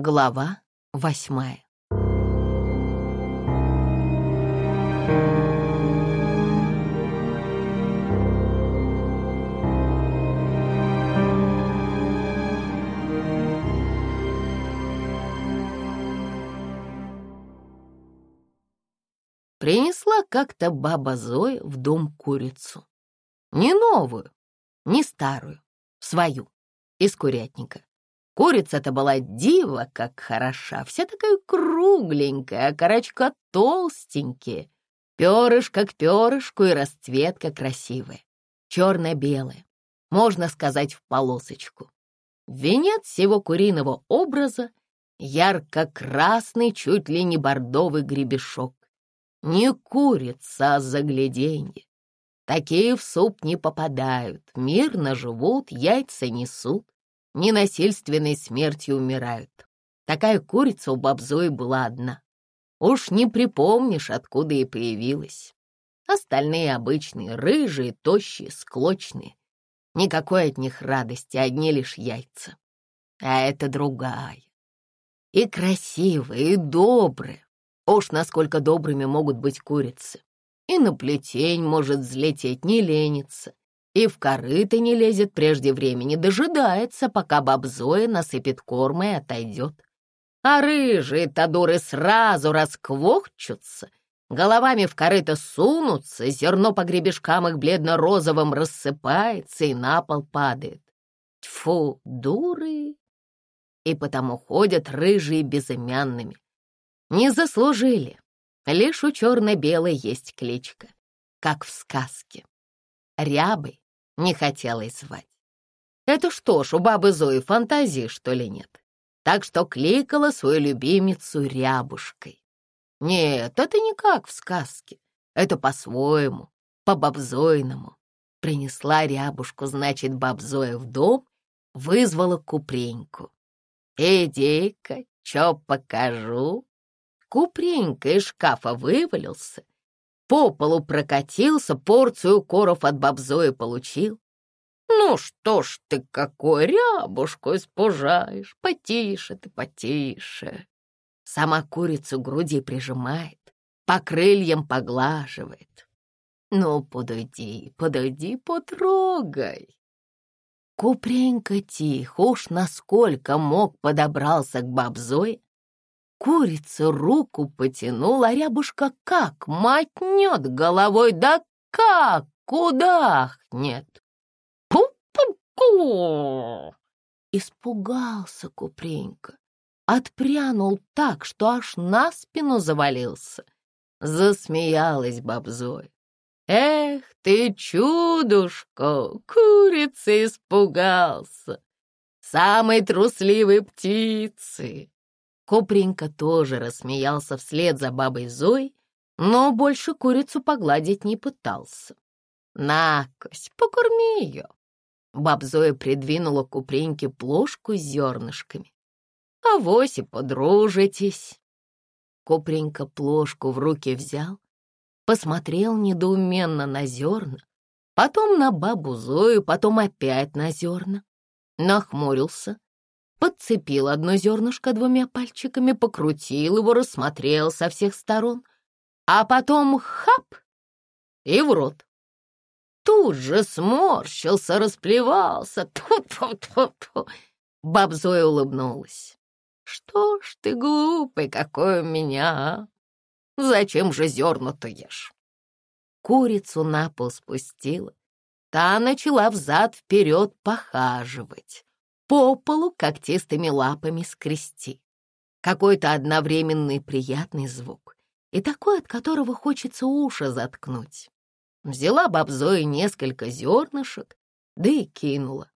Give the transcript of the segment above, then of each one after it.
Глава восьмая. Принесла как-то баба Зоя в дом курицу. Не новую, не старую, свою, из курятника. Курица-то была дива, как хороша, вся такая кругленькая, а корочка толстенькие, перышко к перышку и расцветка красивая, черно-белая, можно сказать, в полосочку. Венец всего куриного образа — ярко-красный, чуть ли не бордовый гребешок. Не курица, а загляденье. Такие в суп не попадают, мирно живут, яйца несут, ненасильственной смертью умирают. Такая курица у Бабзои была одна. Уж не припомнишь, откуда и появилась. Остальные обычные, рыжие, тощие, склочные. Никакой от них радости, одни лишь яйца. А это другая. И красивая, и добрая. Уж насколько добрыми могут быть курицы. И на плетень может взлететь, не ленится. И в корыто не лезет прежде времени, дожидается, пока бабзоя насыпет корма и отойдет. А рыжие тадуры сразу расквохчутся, головами в корыто сунутся, зерно по гребешкам их бледно-розовым рассыпается и на пол падает. Тьфу, дуры! И потому ходят рыжие безымянными, не заслужили. Лишь у черно-белой есть кличка, как в сказке. Рябой не хотелось звать. Это что ж, у бабы Зои фантазии, что ли, нет? Так что кликала свою любимицу Рябушкой. Нет, это не как в сказке. Это по-своему, по-бабзойному. Принесла Рябушку, значит, бабзоя в дом, вызвала Купреньку. «Иди-ка, чё покажу?» Купренька из шкафа вывалился, по полу прокатился, порцию коров от бабзои получил. «Ну что ж ты какой рябушку испужаешь? Потише ты, потише!» Сама курицу груди прижимает, по крыльям поглаживает. «Ну, подойди, подойди, потрогай!» Купренька тихо, уж насколько мог подобрался к бабзое, Курица руку потянула, а рябушка как мотнет головой, да как кудахнет. Пу-пу-пу! Испугался Купренька, отпрянул так, что аж на спину завалился. Засмеялась бабзой. Эх ты, чудушка, курица испугался, самой трусливой птицы. Копренька тоже рассмеялся вслед за бабой Зой, но больше курицу погладить не пытался. «Накось, покорми ее!» Баб Зоя придвинула Купреньке плошку с зернышками. «Авось и подружитесь!» Купренька плошку в руки взял, посмотрел недоуменно на зерна, потом на бабу Зою, потом опять на зерна, нахмурился, подцепил одно зернышко двумя пальчиками, покрутил его, рассмотрел со всех сторон, а потом хап и в рот. Тут же сморщился, расплевался. Ту-ту-ту-ту. Баб Зоя улыбнулась. «Что ж ты глупый какой у меня, а? Зачем же зерна-то ешь?» Курицу на пол спустила. Та начала взад-вперед похаживать по полу когтистыми лапами скрести. Какой-то одновременный приятный звук, и такой, от которого хочется уши заткнуть. Взяла бабзоя несколько зернышек, да и кинула.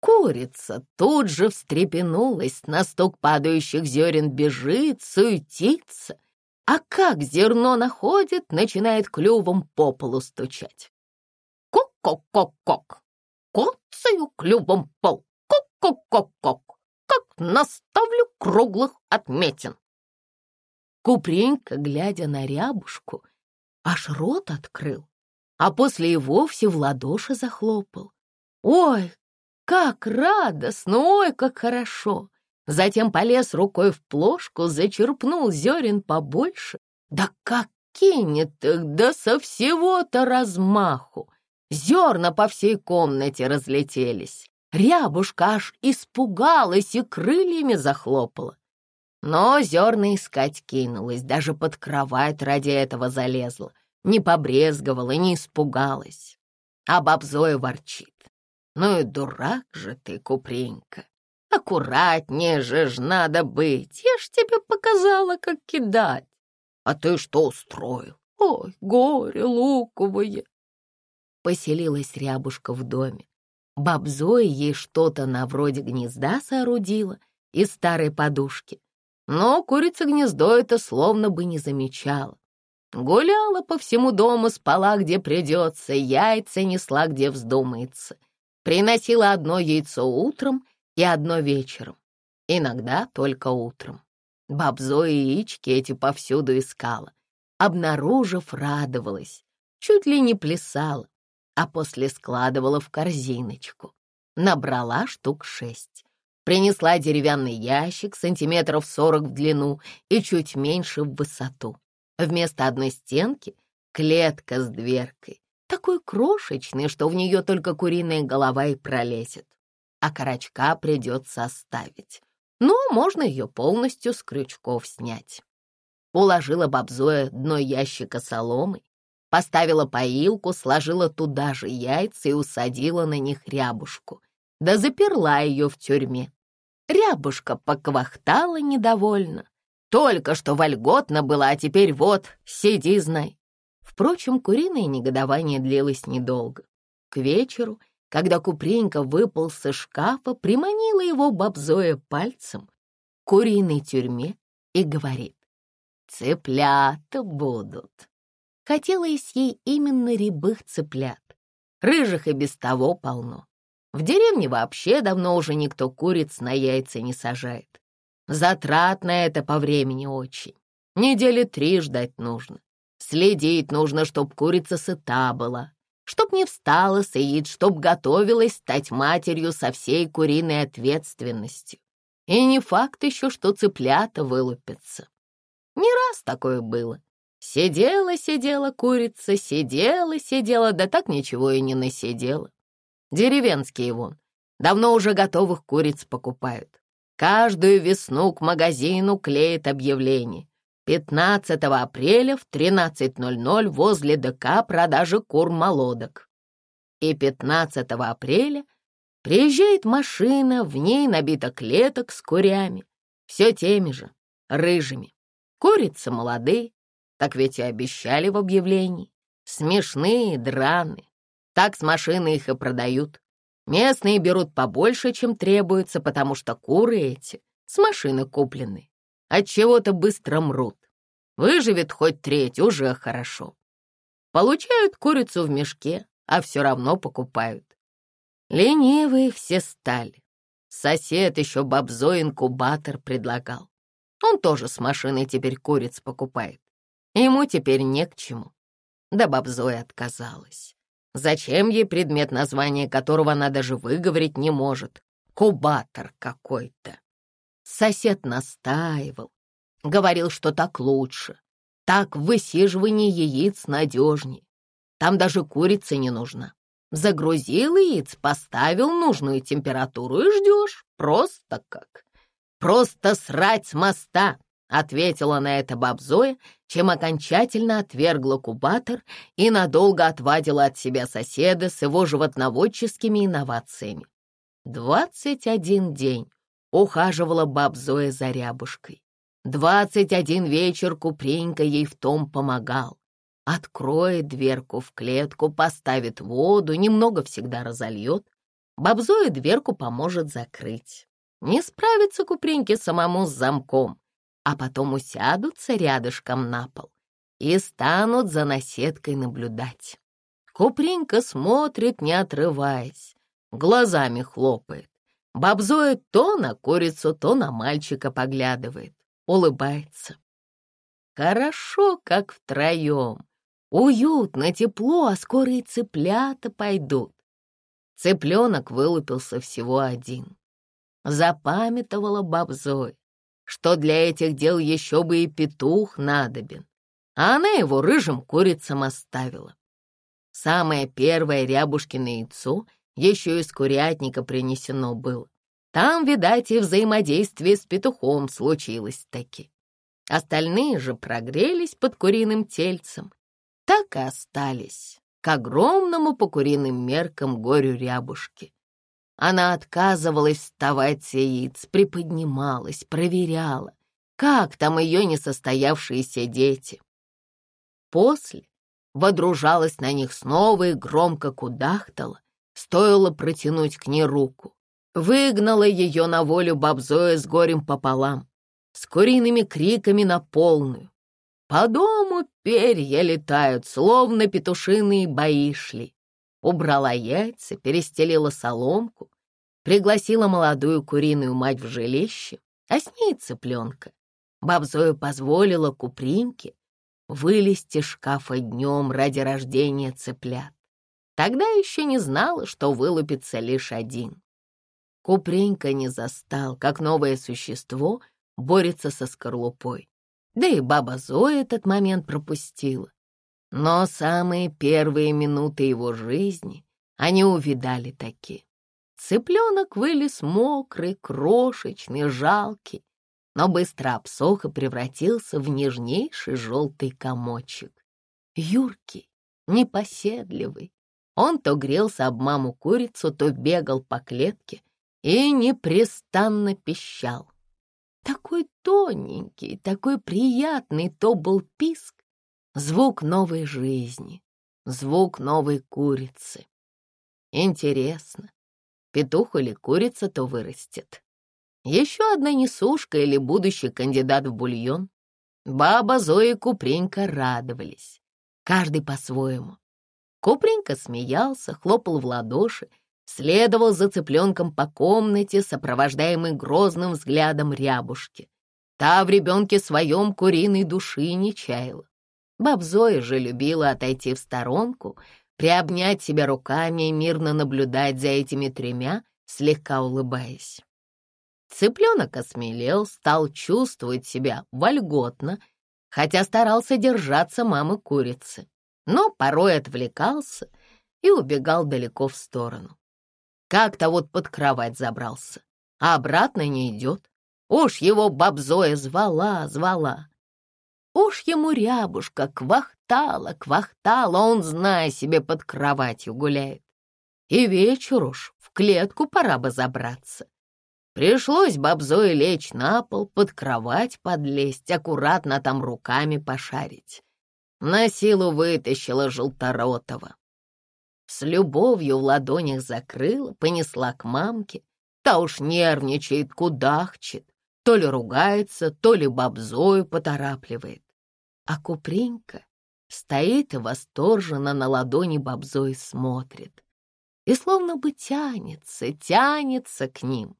Курица тут же встрепенулась, на стук падающих зерен бежит, суетится, а как зерно находит, начинает клювом по полу стучать. Кок-кок-кок-кок! Коцаю клювом пол. Кок-кок-кок-кок, как наставлю круглых отметин. Купренька, глядя на рябушку, аж рот открыл, а после и вовсе в ладоши захлопал. Ой, как радостно, ой, как хорошо! затем полез рукой в плошку, зачерпнул зерен побольше. Да как кинет их, да со всего-то размаху! Зерна по всей комнате разлетелись. Рябушка аж испугалась и крыльями захлопала. Но зерна искать кинулась, даже под кровать ради этого залезла. Не побрезговала, не испугалась. А баб Зоя ворчит. Ну и дурак же ты, Купренька. Аккуратнее же ж надо быть. Я ж тебе показала, как кидать. А ты что устроил? Ой, горе луковое. Поселилась рябушка в доме. Баб Зоя ей что-то на вроде гнезда соорудила из старой подушки. Но курица гнездо это словно бы не замечала. Гуляла по всему дому, спала, где придется, яйца несла, где вздумается — Приносила одно яйцо утром и одно вечером. Иногда только утром. Баб Зоя яички эти повсюду искала. Обнаружив, радовалась. Чуть ли не плясала, а после складывала в корзиночку. Набрала штук шесть. Принесла деревянный ящик сантиметров сорок в длину и чуть меньше в высоту. Вместо одной стенки — клетка с дверкой такой крошечный, что в нее только куриная голова и пролезет. А карачка придется оставить. Но можно ее полностью с крючков снять. Уложила бабзоя дно ящика соломой, поставила поилку, сложила туда же яйца и усадила на них рябушку, да заперла ее в тюрьме. Рябушка поквахтала недовольно. Только что вольготно была, а теперь вот, сиди, знай. Впрочем, куриное негодование длилось недолго. К вечеру, когда Купренька выпал со шкафа, приманила его бабзоя пальцем в куриной тюрьме и говорит, «Цыплята будут». Хотелось ей именно рябых цыплят. Рыжих и без того полно. В деревне вообще давно уже никто куриц на яйца не сажает. Затратно это по времени очень. Недели три ждать нужно. Следить нужно, чтоб курица сыта была, чтоб не встала сыит, чтоб готовилась стать матерью со всей куриной ответственностью. И не факт еще, что цыплята вылупятся. Не раз такое было. Сидела-сидела курица, сидела-сидела, да так ничего и не насидела. Деревенские вон, давно уже готовых куриц покупают. Каждую весну к магазину клеят объявление. 15 апреля в 13.00 возле ДК продажи кур-молодок. И 15 апреля приезжает машина, в ней набита клеток с курями, все теми же, рыжими. Курицы молодые, так ведь и обещали в объявлении. Смешные, драные. Так с машины их и продают. Местные берут побольше, чем требуется, потому что куры эти с машины куплены от чего-то быстро мрут. Выживет хоть треть, уже хорошо. Получают курицу в мешке, а все равно покупают. Ленивые все стали. Сосед еще бабзой инкубатор предлагал. Он тоже с машиной теперь куриц покупает. Ему теперь не к чему. Да бабзой отказалась. Зачем ей предмет, названия которого она даже выговорить не может? Кубатор какой-то. Сосед настаивал, говорил, что так лучше, так высиживание яиц надежнее. Там даже курица не нужна. Загрузил яиц, поставил нужную температуру и ждешь. Просто как. Просто срать с моста, ответила на это бабзоя, чем окончательно отвергла кубатор и надолго отвадила от себя соседа с его животноводческими инновациями. Двадцать один день ухаживала баб Зоя за рябушкой. Двадцать один вечер Купренька ей в том помогал. Откроет дверку в клетку, поставит воду, немного всегда разольет. Бабзоя дверку поможет закрыть. Не справится Купреньке самому с замком, а потом усядутся рядышком на пол и станут за наседкой наблюдать. Купренька смотрит, не отрываясь, глазами хлопает. Бабзоя то на курицу, то на мальчика поглядывает, улыбается. Хорошо, как втроем. Уютно, тепло, а скоро и цыплята пойдут. Цыпленок вылупился всего один. Запамятовала баб Зоя, что для этих дел еще бы и петух надобен, а она его рыжим курицам оставила. Самое первое рябушкино яйцо еще из курятника принесено было. Там, видать, и взаимодействие с петухом случилось таки. Остальные же прогрелись под куриным тельцем, так и остались к огромному по куриным меркам горю рябушки. Она отказывалась вставать с яиц, приподнималась, проверяла, как там ее несостоявшиеся дети. После водружалась на них снова и громко кудахтала, стоило протянуть к ней руку. Выгнала ее на волю бабзоя с горем пополам, с куриными криками на полную. По дому перья летают, словно петушиные бои шли. Убрала яйца, перестелила соломку, пригласила молодую куриную мать в жилище, а с ней цыпленка. Бабзою позволила Купринке вылезти из шкафа днем ради рождения цыплят. Тогда еще не знала, что вылупится лишь один. Купринка не застал, как новое существо борется со скорлупой. Да и баба Зоя этот момент пропустила. Но самые первые минуты его жизни они увидали такие. Цыпленок вылез мокрый, крошечный, жалкий, но быстро обсох и превратился в нежнейший желтый комочек. Юркий, непоседливый. Он то грелся об маму курицу, то бегал по клетке и непрестанно пищал. Такой тоненький, такой приятный то был писк, звук новой жизни, звук новой курицы. Интересно, петух или курица то вырастет. Еще одна несушка или будущий кандидат в бульон. Баба Зоя и Купренька радовались, каждый по-своему. Купренька смеялся, хлопал в ладоши, следовал за цыпленком по комнате, сопровождаемый грозным взглядом рябушки. Та в ребенке своем куриной души не чаяла. Баб Зоя же любила отойти в сторонку, приобнять себя руками и мирно наблюдать за этими тремя, слегка улыбаясь. Цыпленок осмелел, стал чувствовать себя вольготно, хотя старался держаться мамы курицы, но порой отвлекался и убегал далеко в сторону. Как-то вот под кровать забрался, а обратно не идет. Уж его бабзоя звала, звала. Уж ему рябушка квахтала, квахтала, он, зная себе, под кроватью гуляет. И вечер уж в клетку пора бы забраться. Пришлось бабзое лечь на пол, под кровать подлезть, аккуратно там руками пошарить. На силу вытащила желторотого. С любовью в ладонях закрыла, понесла к мамке. Та уж нервничает, кудахчет, то ли ругается, то ли бабзою поторапливает. А Купринка стоит и восторженно на ладони бабзой смотрит. И словно бы тянется, тянется к ним.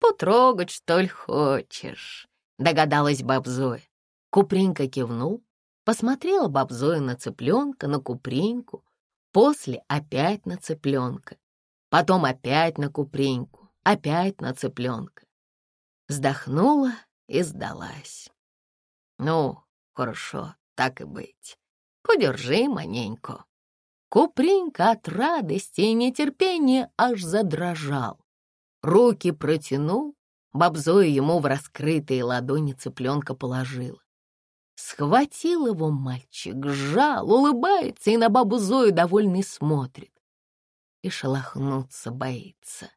«Потрогать, что ли, хочешь?» — догадалась бабзоя. Купринка кивнул, посмотрела бабзоя на цыпленка, на Купринку, После опять на цыпленка, потом опять на купреньку, опять на цыпленка. Вздохнула и сдалась. Ну, хорошо, так и быть. Подержи маненько. Купринка от радости и нетерпения аж задрожал. Руки протянул, бабзою ему в раскрытые ладони цыпленка положила. Схватил его мальчик, сжал, улыбается и на бабу Зою довольный смотрит. И шелохнуться боится.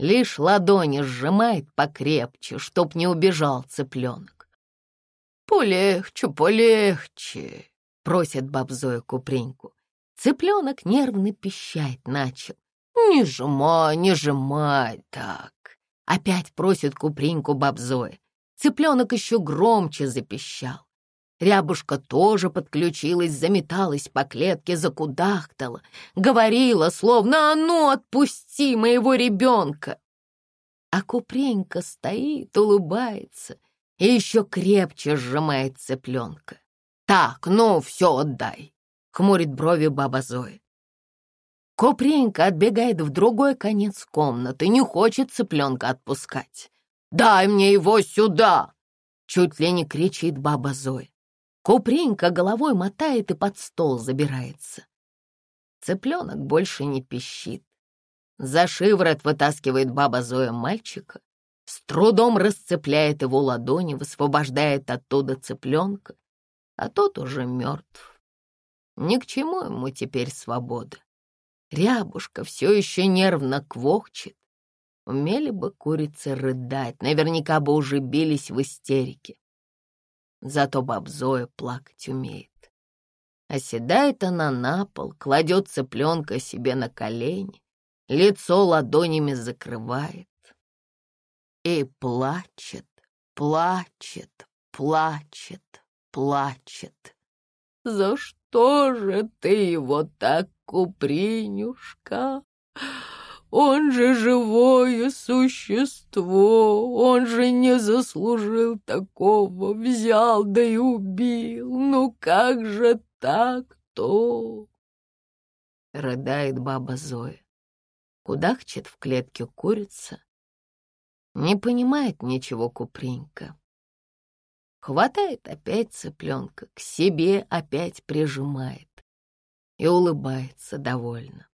Лишь ладони сжимает покрепче, чтоб не убежал цыпленок. «Полегче, полегче!» — просит баб Зоя Купреньку. Цыпленок нервно пищать начал. «Не сжимай, не сжимай так!» Опять просит Купреньку баб Зоя. Цыпленок еще громче запищал. Рябушка тоже подключилась, заметалась по клетке, закудахтала, говорила, словно «А ну, отпусти моего ребенка!» А Купренька стоит, улыбается и еще крепче сжимает цыпленка. «Так, ну, все отдай!» — хмурит брови баба Зоя. Купринка отбегает в другой конец комнаты, не хочет цыпленка отпускать. «Дай мне его сюда!» Чуть ли не кричит баба Зоя. Купринка головой мотает и под стол забирается. Цыпленок больше не пищит. За шиворот вытаскивает баба Зоя мальчика, с трудом расцепляет его ладони, высвобождает оттуда цыпленка, а тот уже мертв. Ни к чему ему теперь свобода. Рябушка все еще нервно квохчет. Умели бы курицы рыдать, наверняка бы уже бились в истерике. Зато бабзоя плакать умеет. Оседает она на пол, кладет цыпленка себе на колени, лицо ладонями закрывает и плачет, плачет, плачет, плачет. «За что же ты его так, купринюшка? Он же живое существо, он же не заслужил такого, взял да и убил. Ну как же так-то?» Рыдает баба Зоя. Кудахчет в клетке курица. Не понимает ничего Купринка. Хватает опять цыпленка, к себе опять прижимает и улыбается довольно.